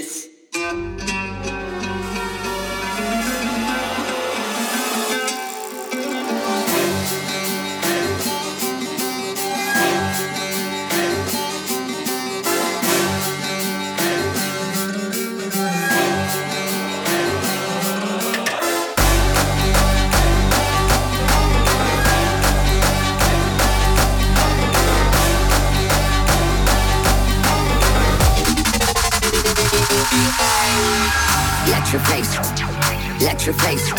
Peace. Let your face,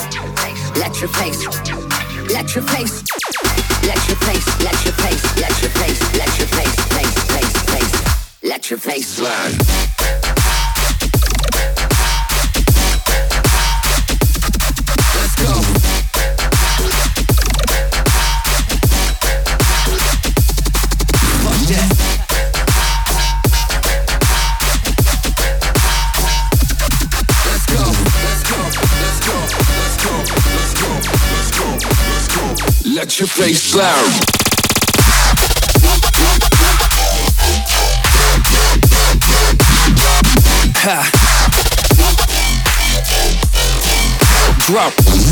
let your face, let your face, let your face, let your face, let your face, let your face, face, face, face, let your face slide. tastes loud. Ha. Drop.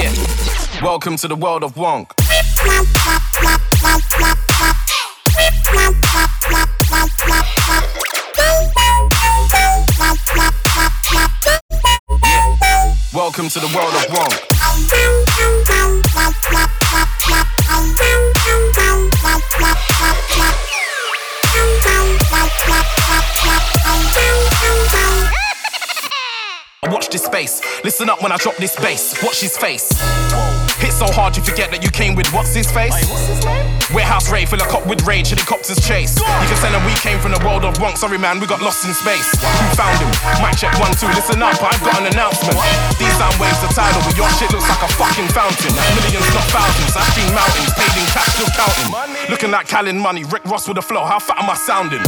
Welcome to the world of Wonk. Welcome to the world of Wonk. Watch this space. Listen up when I drop this bass. Watch his face. Hit so hard you forget that you came with what's his face? Warehouse raid full of cop with rage, helicopters chase. You can tell him we came from the world of wrong. Sorry man, we got lost in space. Who found him? Mic check one two. Listen up, I've got an announcement. These sound waves are tidal, but your shit looks like a fucking fountain. Millions, not thousands. I've seen mountains, paid in cash, still counting. Looking like Callan money. Rick Ross with the flow. How fat am I sounding?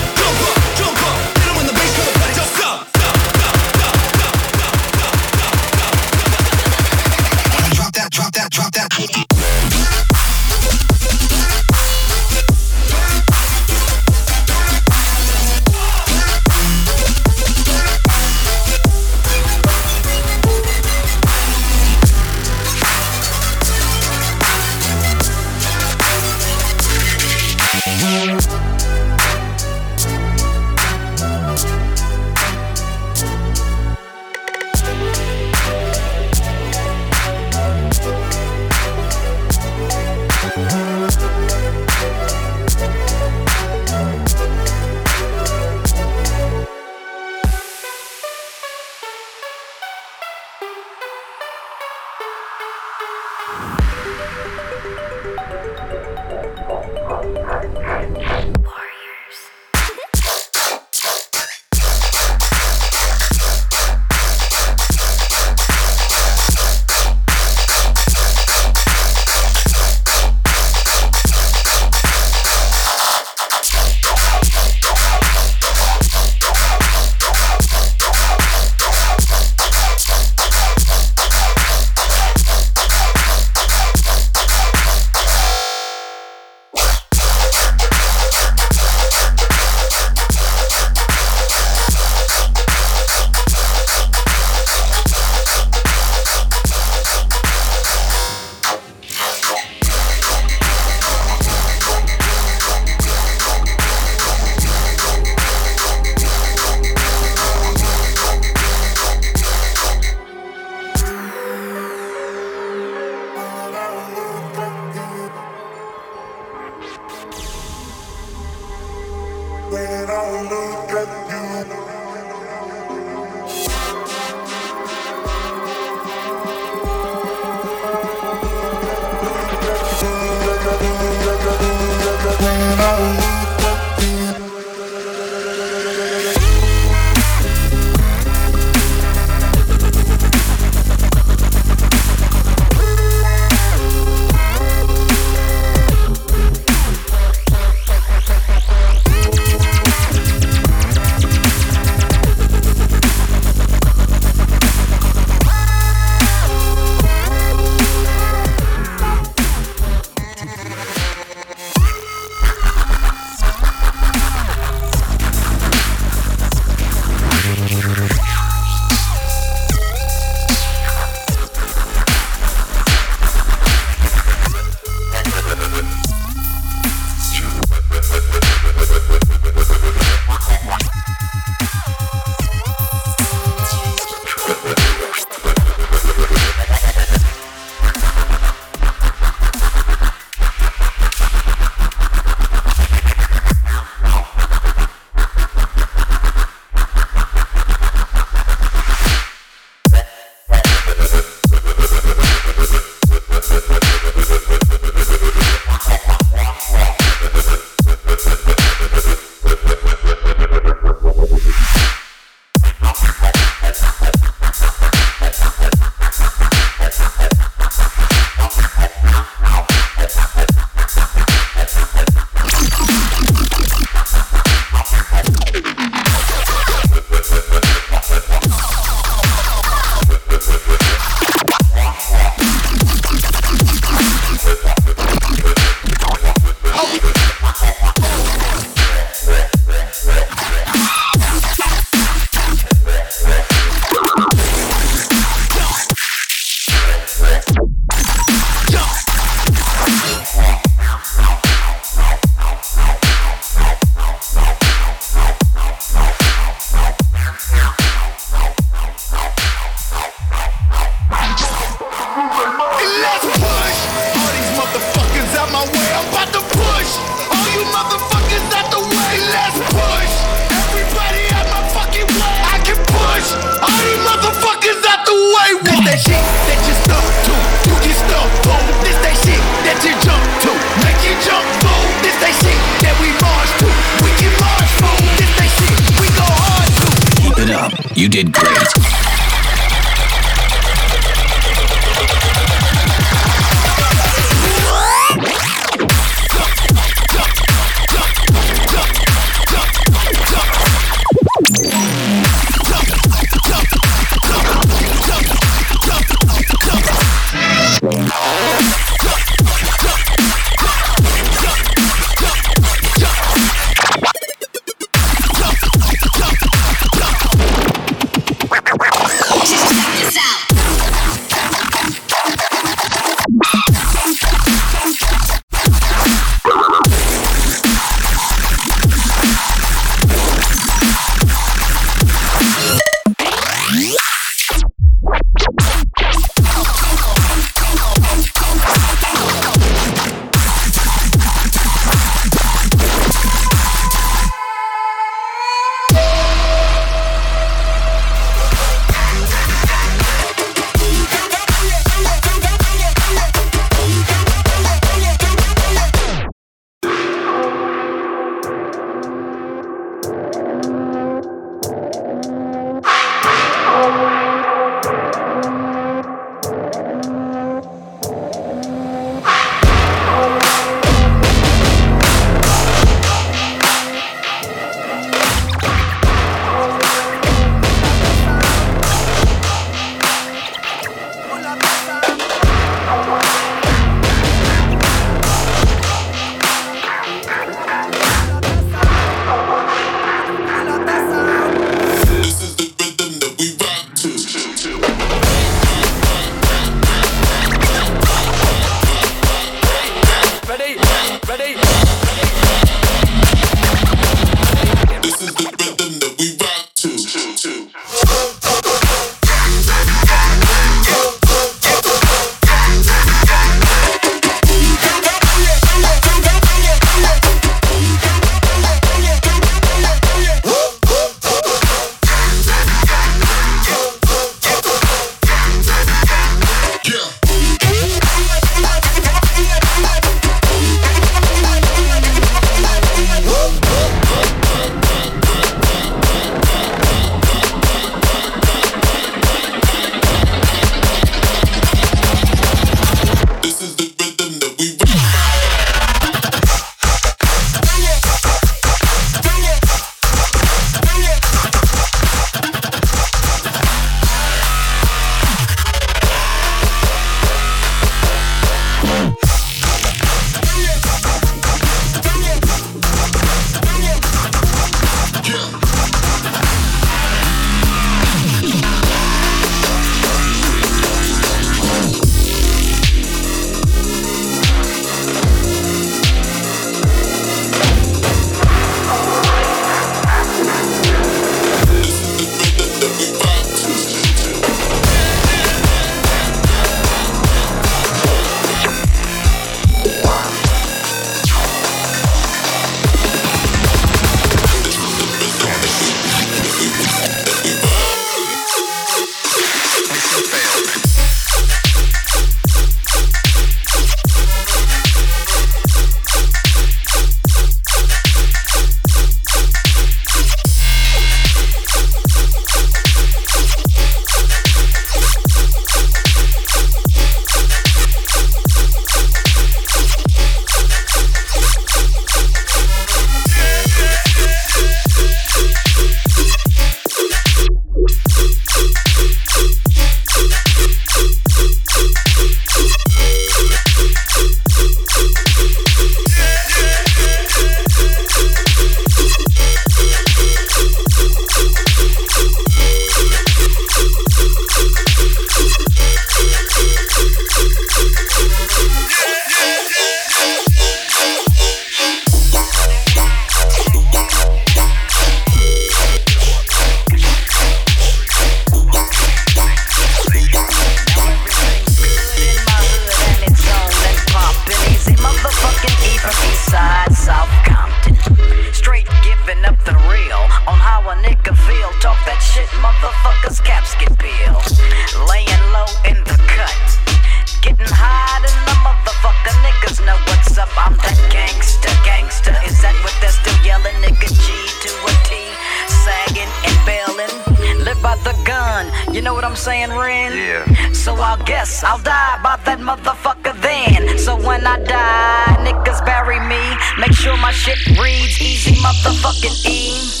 Yeah. So I guess I'll die by that motherfucker then. So when I die, niggas bury me. Make sure my shit reads easy, motherfucking E.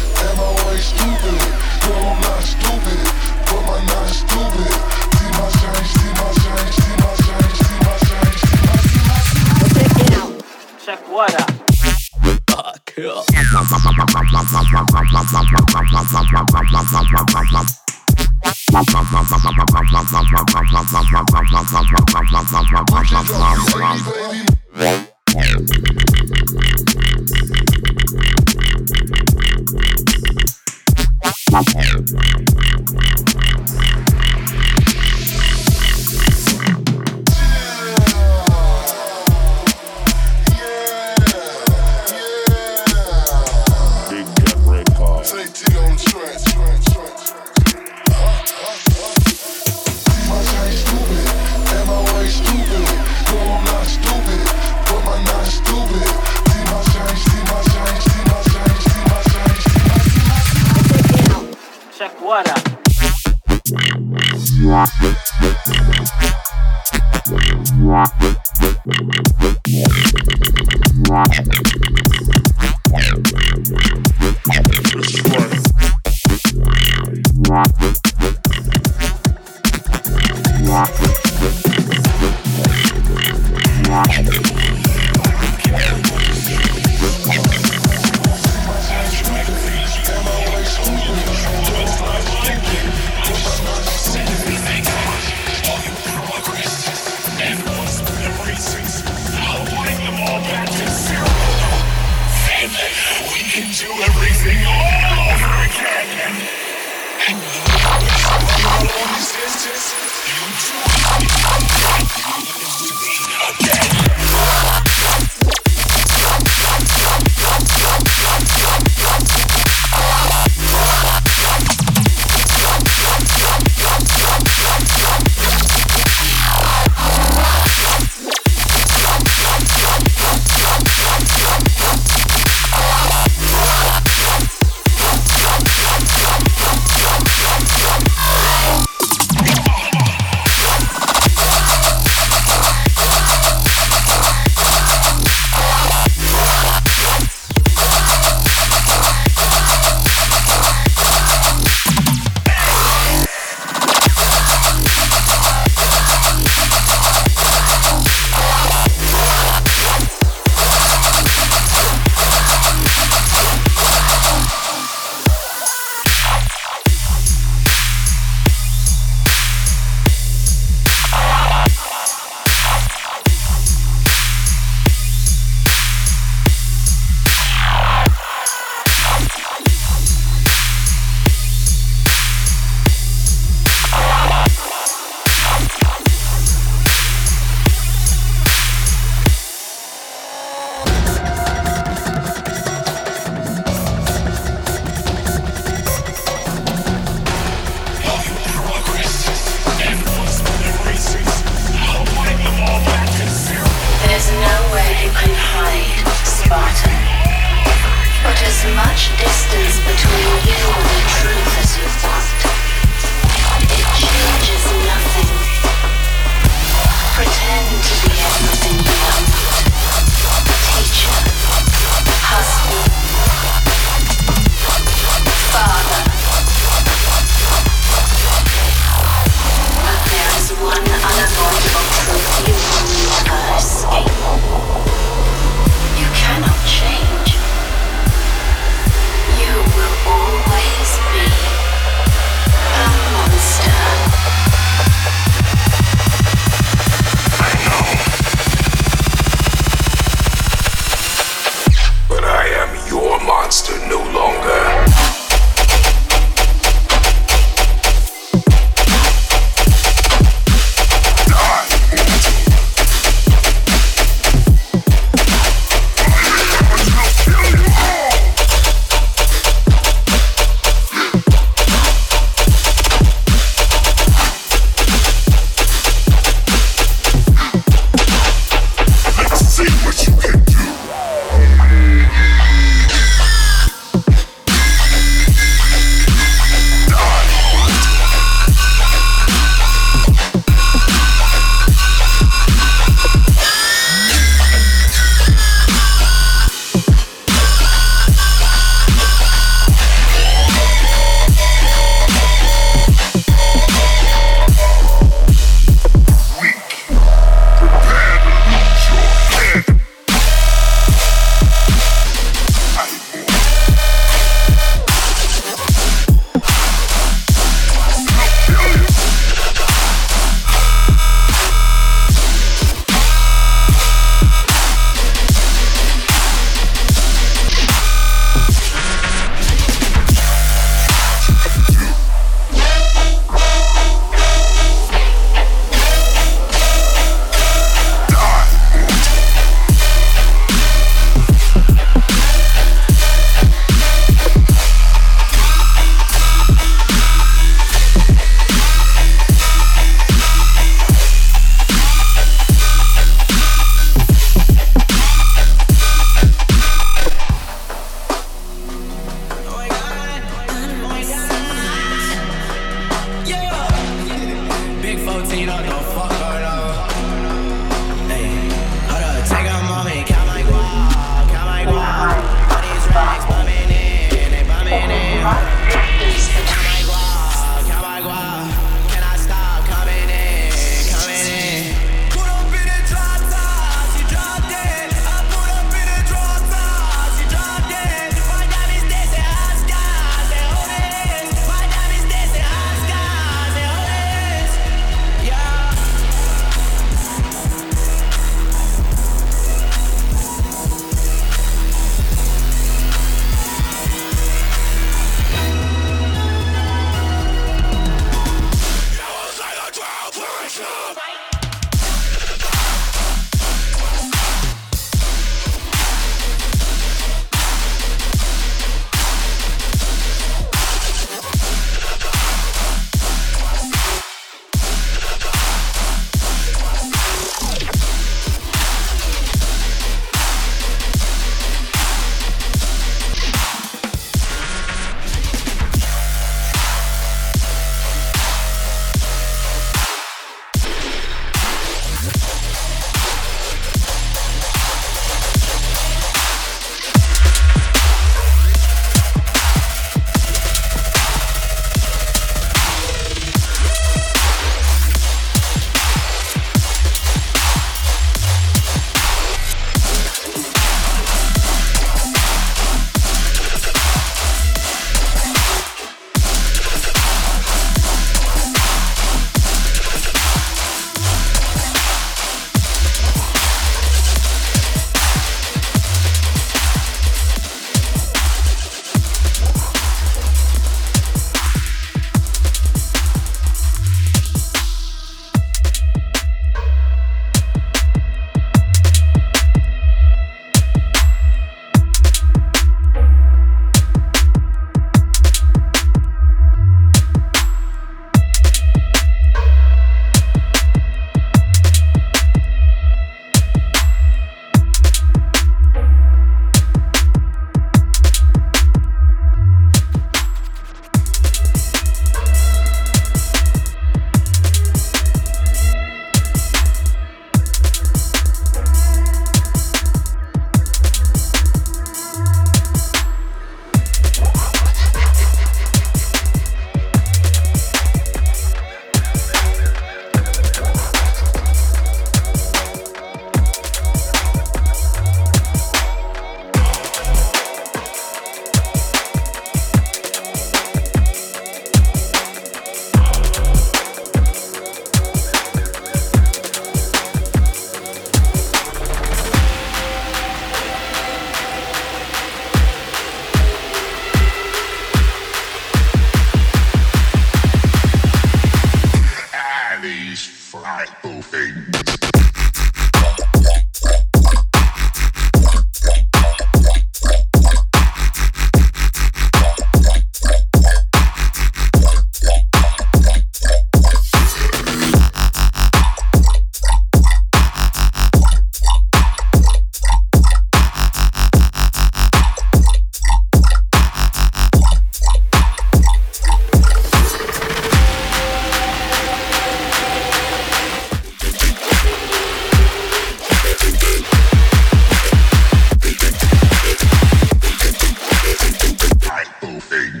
Buffet.